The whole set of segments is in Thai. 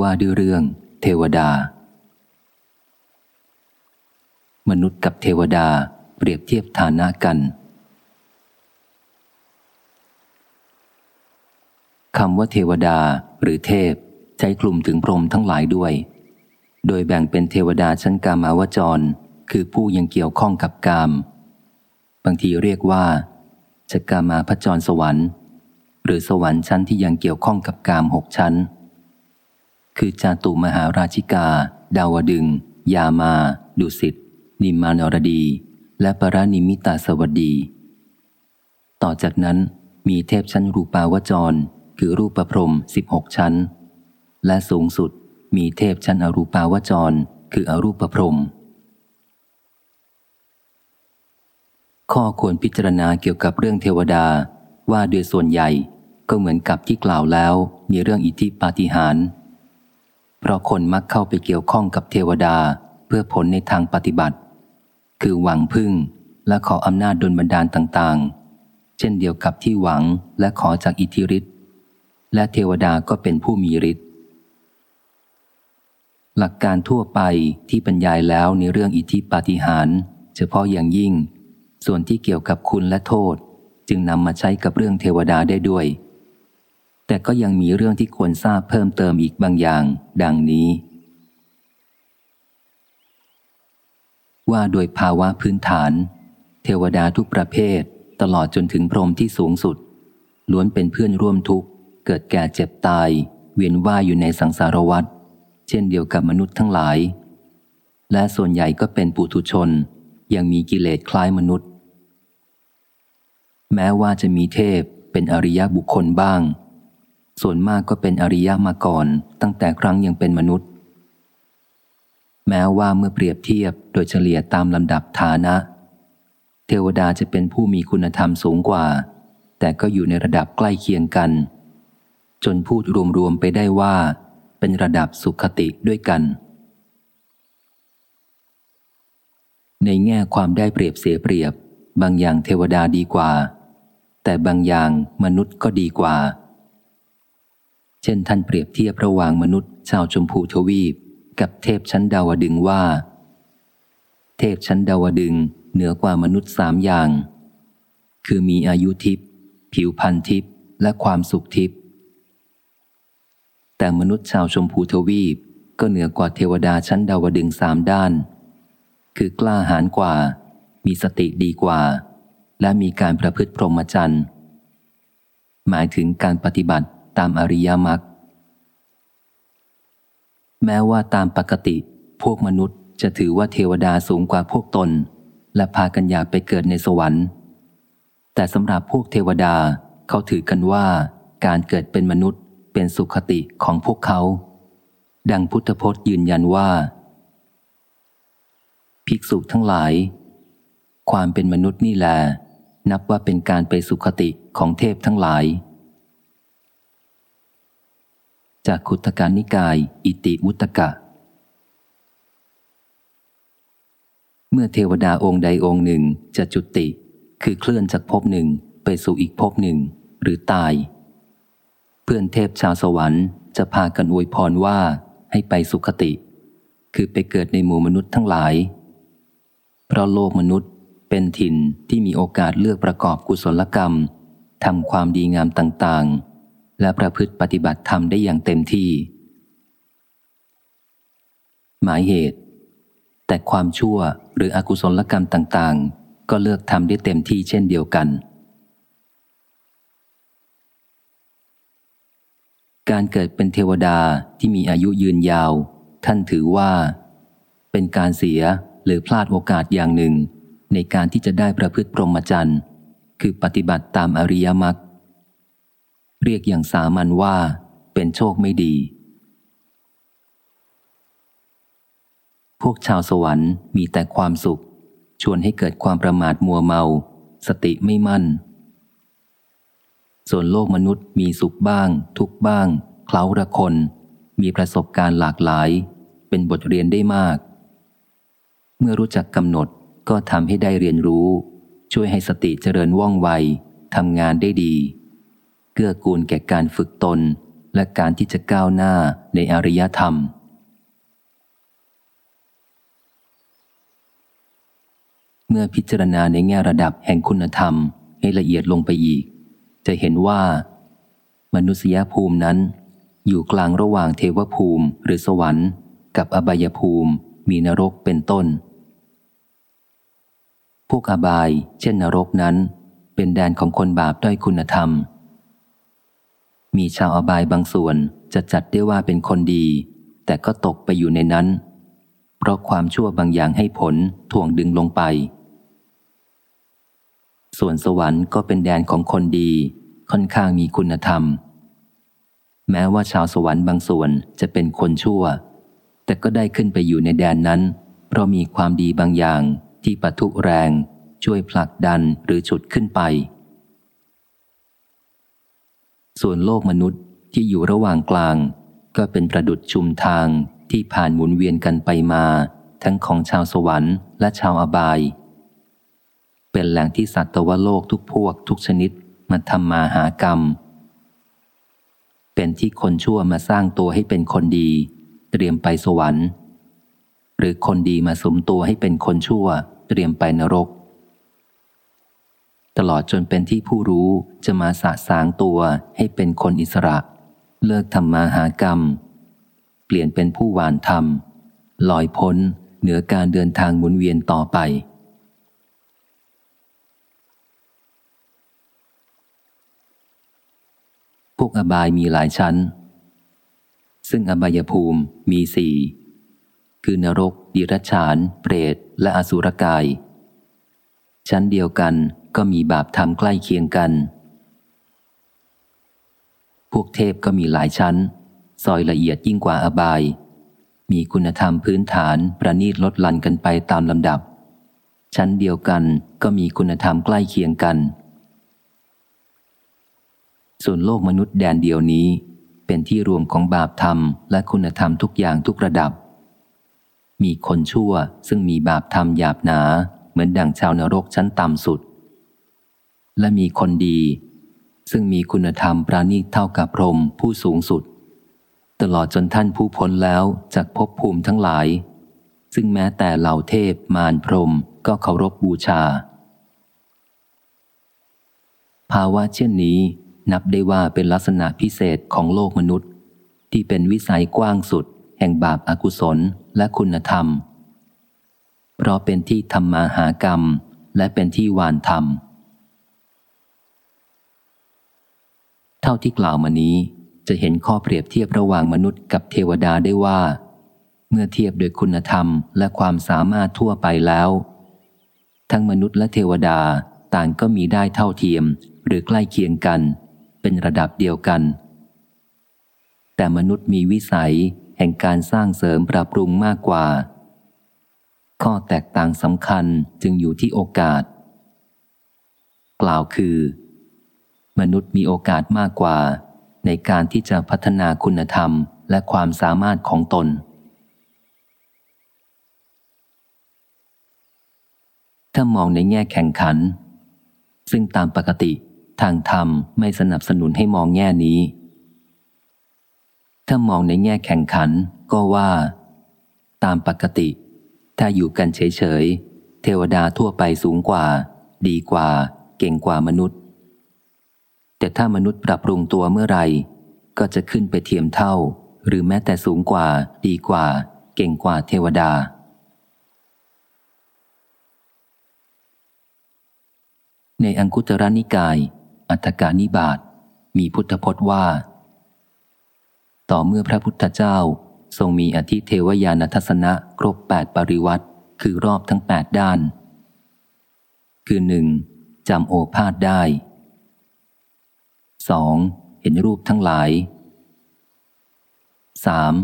ว่าด้วยเรื่อง เทวดา มนุษย์กับเทวดาเปรียบเทียบฐานะกัน คำว่าเทวดาหรือเทพ ใช้กลุ่มถึงพรหมทั้งหลายด้วย โดยแบ่งเป็นเทวดาชั้นกามาวจร คือผู้ยังเกี่ยวข้องกับกาม บางทีเรียกว่าชกามาพจรสวรรค์ หรือสวรรค์ชั้นที่ยังเกี่ยวข้องกับกามหกชั้น คือจาตุมหาราชิกา ดาวดึง ยามา ดุสิต นิมานรดี และปรานิมิตาสวัสดี ต่อจากนั้นมีเทพชั้นรูปาวจร คือรูปประพรมสิบหกชั้น และสูงสุดมีเทพชั้นอรูปาวจร คืออรูปประพรม ข้อควรพิจารณาเกี่ยวกับเรื่องเทวดาว่าโดยส่วนใหญ่ก็เหมือนกับที่กล่าวแล้ว มีเรื่องอิทธิปาฏิหาริย์ เพราะคนมักเข้าไปเกี่ยวข้องกับเทวดาเพื่อผลในทางปฏิบัติ คือหวังพึ่งและขออำนาจดลบันดาลต่างๆ เช่นเดียวกับที่หวังและขอจากอิทธิฤทธิ์และเทวดาก็เป็นผู้มีฤทธิ์หลักการทั่วไปที่บรรยายแล้วในเรื่องอิทธิปาฏิหาริย์เฉพาะอย่างยิ่ง ส่วนที่เกี่ยวกับคุณและโทษ จึงนำมาใช้กับเรื่องเทวดาได้ด้วย แต่ก็ยังมีเรื่องที่ควรทราบเพิ่มเติมอีกบางอย่าง ดังนี้ ว่าโดยภาวะพื้นฐาน เทวดาทุกประเภท ตลอดจนถึงพรหมที่สูงสุด ล้วนเป็นเพื่อนร่วมทุกข์ เกิดแก่เจ็บตาย เวียนว่ายอยู่ในสังสารวัฏเช่นเดียวกับมนุษย์ทั้งหลาย และส่วนใหญ่ก็เป็นปุถุชน ยังมีกิเลสคล้ายมนุษย์ แม้ว่าจะมีเทพเป็นอริยบุคคลบ้าง ส่วนมากก็เป็นอริยมาก่อน ตั้งแต่ครั้งยังเป็นมนุษย์ แม้ว่าเมื่อเปรียบเทียบโดยเฉลี่ยตามลำดับฐานะ เทวดาจะเป็นผู้มีคุณธรรมสูงกว่า แต่ก็อยู่ในระดับใกล้เคียงกัน จนพูดรวมๆไปได้ว่า เป็นระดับสุขติด้วยกัน ในแง่ความได้เปรียบเสียเปรียบ บางอย่างเทวดาดีกว่า แต่บางอย่างมนุษย์ก็ดีกว่า เช่นท่านเปรียบเทียบระหว่างมนุษย์ชาวชมพูทวีป กับเทพชั้นดาวดึงว่า เทพชั้นดาวดึงเหนือกว่ามนุษย์สามอย่าง คือมีอายุทิพย์ผิวพันธ์ทิพย์และความสุขทิพย์แต่มนุษย์ชาวชมพูทวีปก็เหนือกว่าเทวดาชั้นดาวดึงสามด้าน คือกล้าหาญกว่า มีสติดีกว่า และมีการประพฤติพรหมจรรย์หมายถึงการปฏิบัติ ตามอริยมรรคแม้ว่าตามปกติ พวกมนุษย์จะถือว่าเทวดาสูงกว่าพวกตน และพากันอยากไปเกิดในสวรรค์ แต่สำหรับพวกเทวดาเขาถือกันว่า การเกิดเป็นมนุษย์เป็นสุขติของพวกเขา ดังพุทธพจน์ยืนยันว่า ภิกษุทั้งหลาย ความเป็นมนุษย์นี่แหละนับว่าเป็นการไปสุขติของเทพทั้งหลาย จากขุตการนิกาย อิติวุตกะ เมื่อเทวดาองค์ใดองค์หนึ่งจะจุติ คือเคลื่อนจากภพหนึ่งไปสู่อีกภพหนึ่ง หรือตาย เพื่อนเทพชาวสวรรค์จะพากันอวยพรว่าให้ไปสุขติ คือไปเกิดในหมู่มนุษย์ทั้งหลาย เพราะโลกมนุษย์เป็นถิ่นที่มีโอกาสเลือกประกอบกุศลกรรมทำความดีงามต่างๆ และประพฤติปฏิบัติธรรมได้อย่างเต็มที่ หมายเหตุ แต่ความชั่วหรืออกุศลกรรมต่างๆ ก็เลือกทำได้เต็มที่เช่นเดียวกัน การเกิดเป็นเทวดาที่มีอายุยืนยาว ท่านถือว่า เป็นการเสียหรือพลาดโอกาสอย่างหนึ่ง ในการที่จะได้ประพฤติพรหมจรรย์คือปฏิบัติตามอริยมรรค เรียกอย่างสามัญว่า เป็นโชคไม่ดี พวกชาวสวรรค์มีแต่ความสุข ชวนให้เกิดความประมาทมัวเมา สติไม่มั่น ส่วนโลกมนุษย์มีสุขบ้าง ทุกบ้าง เคล้าระคน มีประสบการณ์หลากหลาย เป็นบทเรียนได้มาก เมื่อรู้จักกำหนดก็ทำให้ได้เรียนรู้ ช่วยให้สติเจริญว่องไวทำงานได้ดี กื้อกูลแก่การฝึกตน และการที่จะก้าวหน้าในอริยธรรม เมื่อพิจารณาในแง่ระดับแห่งคุณธรรมให้ละเอียดลงไปอีก จะเห็นว่า มนุษยภูมินั้น อยู่กลางระหว่างเทวภูมิหรือสวรรค์ กับอบายภูมิ มีนรกเป็นต้น พวกอบาย เช่นนรกนั้น เป็นแดนของคนบาปด้อยคุณธรรม มีชาวอบายบางส่วนจะจัดได้ว่าเป็นคนดี แต่ก็ตกไปอยู่ในนั้น เพราะความชั่วบางอย่างให้ผลถ่วงดึงลงไป ส่วนสวรรค์ก็เป็นแดนของคนดี ค่อนข้างมีคุณธรรม แม้ว่าชาวสวรรค์บางส่วนจะเป็นคนชั่ว แต่ก็ได้ขึ้นไปอยู่ในแดนนั้น เพราะมีความดีบางอย่างที่ปะทุแรง ช่วยผลักดันหรือฉุดขึ้นไป ส่วนโลกมนุษย์ที่อยู่ระหว่างกลาง ก็เป็นประดุดชุมทางที่ผ่านหมุนเวียนกันไปมา ทั้งของชาวสวรรค์และชาวอบาย เป็นแหล่งที่สัตวโลกทุกพวกทุกชนิดมาทำมาหากรรม เป็นที่คนชั่วมาสร้างตัวให้เป็นคนดี เตรียมไปสวรรค์ หรือคนดีมาสมตัวให้เป็นคนชั่ว เตรียมไปนรก ตลอดจนเป็นที่ผู้รู้จะมาสะสางตัวให้เป็นคนอิสระ เลิกทำมาหากรรม เปลี่ยนเป็นผู้หวานธรรม ลอยพ้นเหนือการเดินทางหมุนเวียนต่อไป พวกอบายมีหลายชั้น ซึ่งอบายภูมิมีสี่ คือนรกดิรัจฉาน เปรต และอสุรกาย ชั้นเดียวกัน ก็มีบาปธรรมใกล้เคียงกัน พวกเทพก็มีหลายชั้น ซอยละเอียดยิ่งกว่าอบาย มีคุณธรรมพื้นฐานประนีตลดลันกันไปตามลำดับ ชั้นเดียวกันก็มีคุณธรรมใกล้เคียงกัน ส่วนโลกมนุษย์แดนเดียวนี้ เป็นที่รวมของบาปธรรมและคุณธรรมทุกอย่างทุกระดับ มีคนชั่วซึ่งมีบาปธรรมหยาบหนาเหมือนดั่งชาวนรกชั้นต่ำสุด และมีคนดี ซึ่งมีคุณธรรมปราณีตเท่ากับพรมผู้สูงสุด ตลอดจนท่านผู้พ้นแล้วจากภพภูมิทั้งหลาย ซึ่งแม้แต่เหล่าเทพมารพรมก็เคารพบบูชา ภาวะเช่นนี้นับได้ว่าเป็นลักษณะพิเศษของโลกมนุษย์ ที่เป็นวิสัยกว้างสุด แห่งบาปอากุศลและคุณธรรม เพราะเป็นที่ทำมาหากรรม และเป็นที่วานธรรม ท่าที่กล่าวมานี้จะเห็นข้อเปรียบเทียบระหว่างมนุษย์กับเทวดาได้ว่า เมื่อเทียบโดยคุณธรรมและความสามารถทั่วไปแล้ว ทั้งมนุษย์และเทวดาต่างก็มีได้เท่าเทียมหรือใกล้เคียงกัน เป็นระดับเดียวกัน แต่มนุษย์มีวิสัยแห่งการสร้างเสริมปรับปรุงมากกว่า ข้อแตกต่างสำคัญจึงอยู่ที่โอกาส กล่าวคือ มนุษย์มีโอกาสมากกว่า ในการที่จะพัฒนาคุณธรรมและความสามารถของตน ถ้ามองในแง่แข่งขัน ซึ่งตามปกติทางธรรมไม่สนับสนุนให้มองแง่นี้ ถ้ามองในแง่แข่งขันก็ว่า ตามปกติ ถ้าอยู่กันเฉยๆเทวดาทั่วไปสูงกว่า ดีกว่า เก่งกว่ามนุษย์ แต่ถ้ามนุษย์ปรับปรุงตัวเมื่อไหร่ ก็จะขึ้นไปเทียมเท่า หรือแม้แต่สูงกว่า ดีกว่า เก่งกว่าเทวดา ในอังคุตรนิกาย อัตกานิบาตมีพุทธพจน์ว่า ต่อเมื่อพระพุทธเจ้าทรงมีอธิเทวญาณทัศนะครบแปดปริวัติคือรอบทั้งแปดด้าน คือหนึ่งจำโอภาษได้ สองเห็นรูปทั้งหลายสาม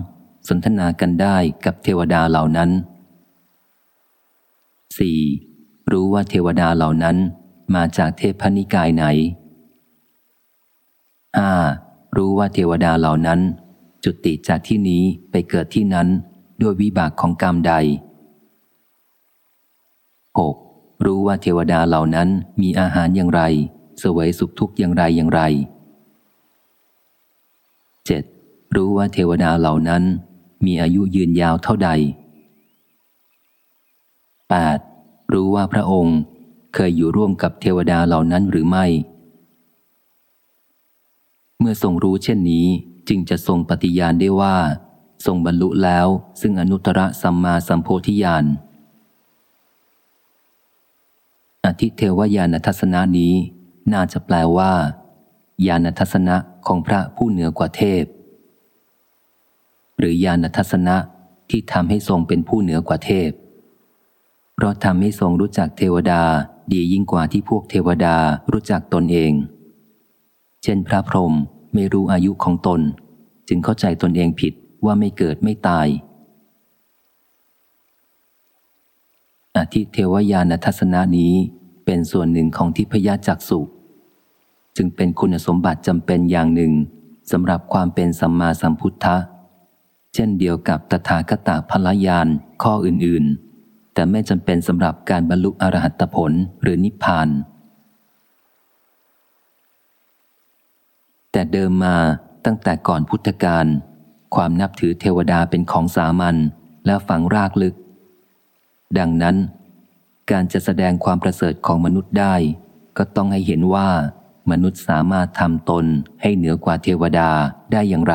สนทนากันได้กับเทวดาเหล่านั้นสี่รู้ว่าเทวดาเหล่านั้นมาจากเทพนิกายไหนห้ารู้ว่าเทวดาเหล่านั้น จุติจากที่นี้ไปเกิดที่นั้นด้วยวิบากของกรรมใด 6. รู้ว่าเทวดาเหล่านั้นมีอาหารอย่างไร สวยสุขทุกข์อย่างไรอย่างไร 7. รู้ว่าเทวดาเหล่านั้น มีอายุยืนยาวเท่าใด 8. รู้ว่าพระองค์เคยอยู่ร่วมกับเทวดาเหล่านั้นหรือไม่ เมื่อทรงรู้เช่นนี้จึงจะทรงปฏิญาณได้ว่า ทรงบรรลุแล้วซึ่งอนุตตรสัมมาสัมโพธิญาณอธิเทวญาณทัศนานี้ น่าจะแปลว่า ญาณทัศนะ ของพระผู้เหนือกว่าเทพ หรือญาณทัศนะที่ทำให้ทรงเป็นผู้เหนือกว่าเทพ เพราะทำให้ทรงรู้จักเทวดาดียิ่งกว่าที่พวกเทวดารู้จักตนเอง เช่นพระพรหมไม่รู้อายุของตน จึงเข้าใจตนเองผิดว่าไม่เกิดไม่ตายอธิเทวญาณทัศนานี้เป็นส่วนหนึ่งของทิพยจักสุ จึงเป็นคุณสมบัติจำเป็นอย่างหนึ่งสำหรับความเป็นสัมมาสัมพุทธะ เช่นเดียวกับตถาคตพลยานข้ออื่นๆ แต่ไม่จำเป็นสำหรับการบรรลุอรหัตผลหรือนิพพาน แต่เดิมมาตั้งแต่ก่อนพุทธกาลความนับถือเทวดาเป็นของสามัญและฝังรากลึก ดังนั้น การจะแสดงความประเสริฐของมนุษย์ได้ ก็ต้องให้เห็นว่า มนุษย์สามารถทำตนให้เหนือกว่าเทวดาได้อย่างไร